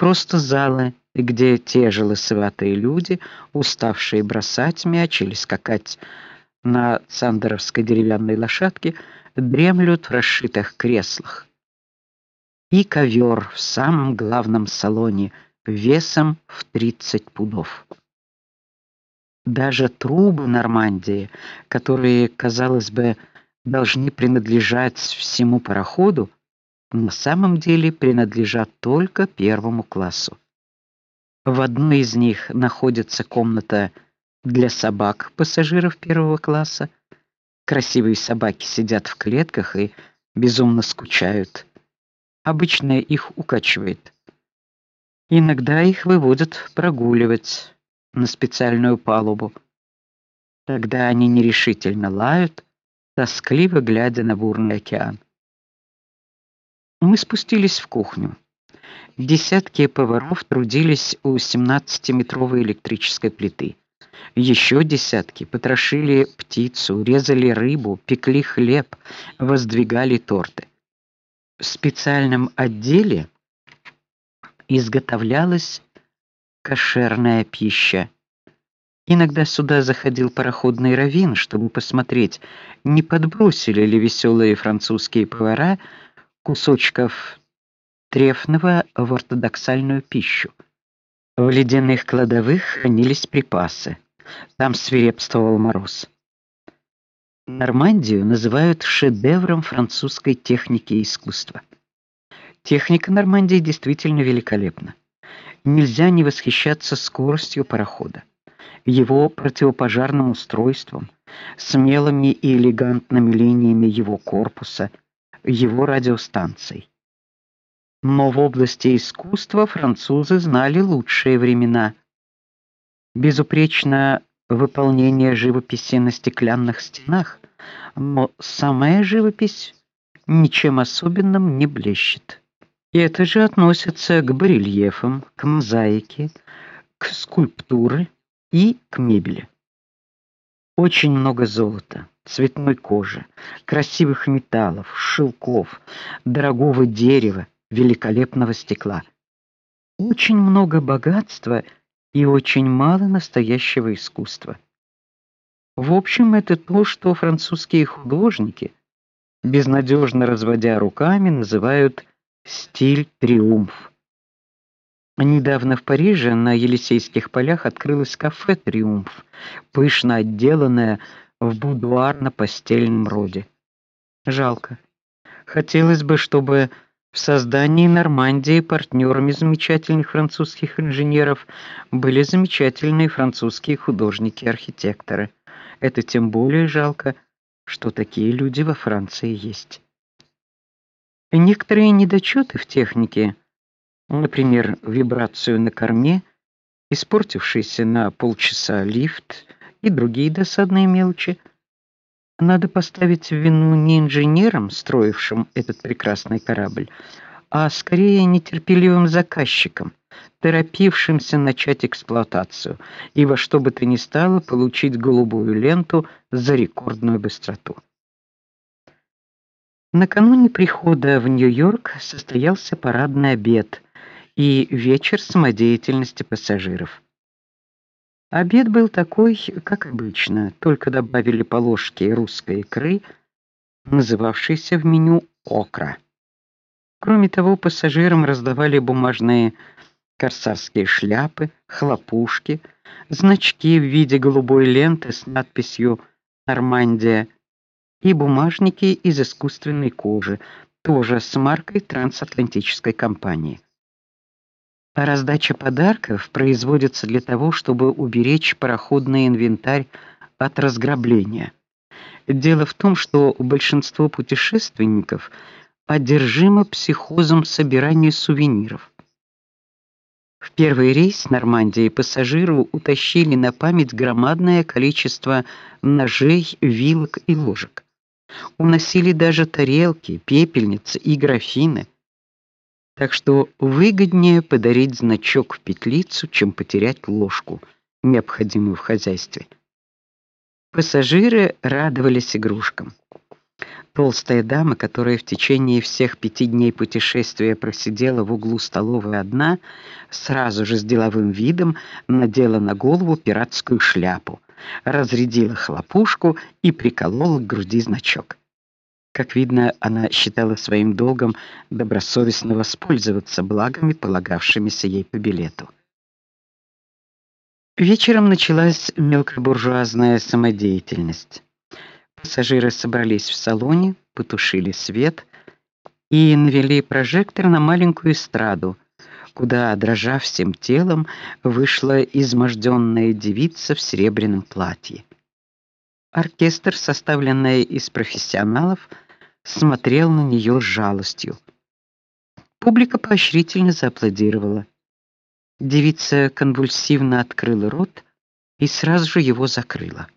просто залы, где те же лысоватые люди, уставшие бросать мяч или скакать на сандеровской деревянной лошадке, дремлют в расшитых креслах. И ковер в самом главном салоне весом в 30 пудов. Даже трубы Нормандии, которые, казалось бы, должны принадлежать всему пароходу, на самом деле принадлежат только первому классу. В одной из них находится комната для собак пассажиров первого класса. Красивые собаки сидят в клетках и безумно скучают. Обычно их укачивает. Иногда их выводят прогуливать на специальную палубу. Тогда они нерешительно лают, тоскливо глядя на бурный океан. Мы спустились в кухню. Десятки поваров трудились у 17-метровой электрической плиты. Еще десятки потрошили птицу, резали рыбу, пекли хлеб, воздвигали торты. В специальном отделе изготовлялась кошерная пища. Иногда сюда заходил пароходный раввин, чтобы посмотреть, не подбросили ли веселые французские повара кусочков трефного в ортодоксальную пищу. В ледяных кладовых хранились припасы. Там свирепствовал мороз. Нормандию называют шедевром французской техники и искусства. Техника Нормандии действительно великолепна нельзя не восхищаться скоростью парохода, его противопожарным устройством, смелыми и элегантными линиями его корпуса, его радиостанцией. Но в области искусства французы знали лучшие времена. Безупречное выполнение живописи на стеклянных стенах, но самая живопись ничем особенным не блещет. И это же относится к барельефам, к мозаике, к скульптуре и к мебели. Очень много золота, цветной кожи, красивых металлов, шелков, дорогого дерева, великолепного стекла. Очень много богатства и очень мало настоящего искусства. В общем, это то, что французские художники, безнадежно разводя руками, называют Стиль Триумф. Недавно в Париже на Елисейских полях открылось кафе Триумф, пышно отделанное в будуарно-постельном роде. Жалко. Хотелось бы, чтобы в создании Нормандии партнерами замечательных французских инженеров были замечательные французские художники-архитекторы. Это тем более жалко, что такие люди во Франции есть. Некоторые недочеты в технике, например, вибрацию на корме, испортившийся на полчаса лифт и другие досадные мелочи, надо поставить вину не инженерам, строившим этот прекрасный корабль, а скорее нетерпеливым заказчикам, торопившимся начать эксплуатацию и во что бы то ни стало получить голубую ленту за рекордную быстроту. Накануне прихода в Нью-Йорк состоялся парадный обед и вечер самодеятельности пассажиров. Обед был такой, как обычно, только добавили по ложке русской икры, называвшейся в меню окра. Кроме того, пассажирам раздавали бумажные корсарские шляпы, хлопушки, значки в виде голубой ленты с надписью Нормандия и бумажники из искусственной кожи, тоже с маркой трансатлантической компании. Раздача подарков производится для того, чтобы уберечь пароходный инвентарь от разграбления. Дело в том, что большинство путешественников одержимо психозом собирания сувениров. В первый рейс Нормандии пассажиру утащили на память громадное количество ножей, вилок и ложек. Уносили даже тарелки, пепельницы и графины. Так что выгоднее подарить значок в петлицу, чем потерять ложку, необходимую в хозяйстве. Пассажиры радовались игрушкам. Толстая дама, которая в течение всех пяти дней путешествия просидела в углу столовой одна, сразу же с деловым видом надела на голову пиратскую шляпу, разрядила хлопушку и приколола к груди значок. Как видно, она считала своим долгом добросовестно воспользоваться благами, полагавшимися ей по билету. Вечером началась мелкобуржуазная самодеятельность. Пассажиры собрались в салоне, потушили свет и навели прожектор на маленькую эстраду, куда, дрожа всем телом, вышла изможденная девица в серебряном платье. Оркестр, составленный из профессионалов, смотрел на нее с жалостью. Публика поощрительно зааплодировала. Девица конвульсивно открыла рот и сразу же его закрыла.